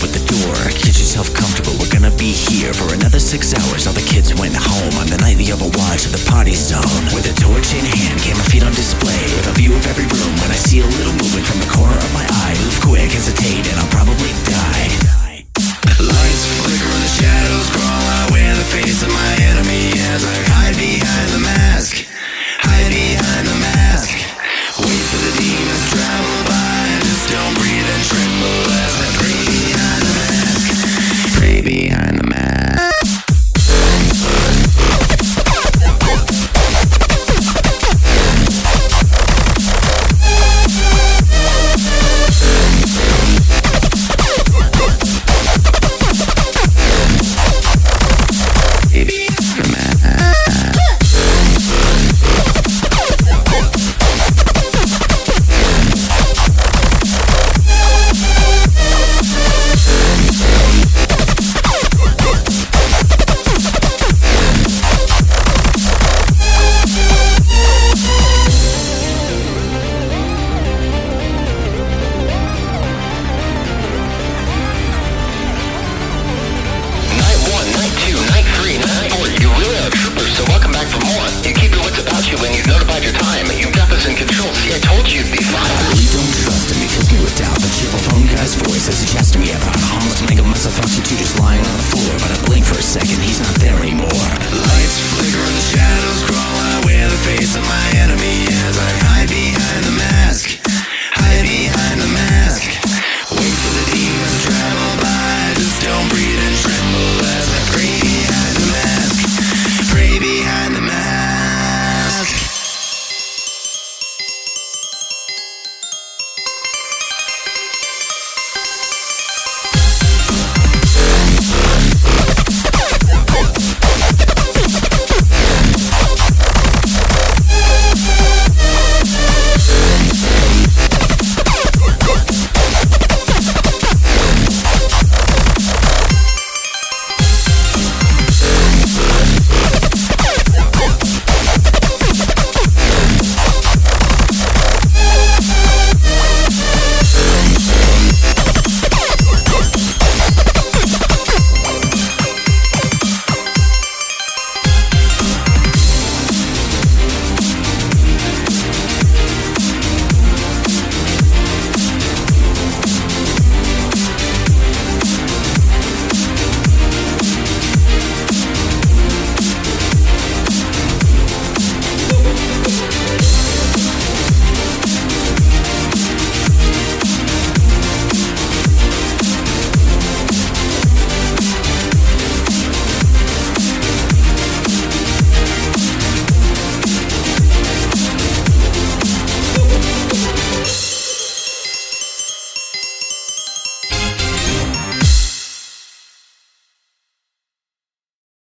with the door. Get yourself comfortable, we're gonna be here for another six hours. All the kids went home on the nightly overwatch of the party zone. With a torch in hand, camera feed on display, with a view of every room. When I see a little movement from the corner of my eye, move quick, hesitate. his voice as he chats to me about how I must make a mess of lying on the floor, but I blink for a second, he's not there anymore.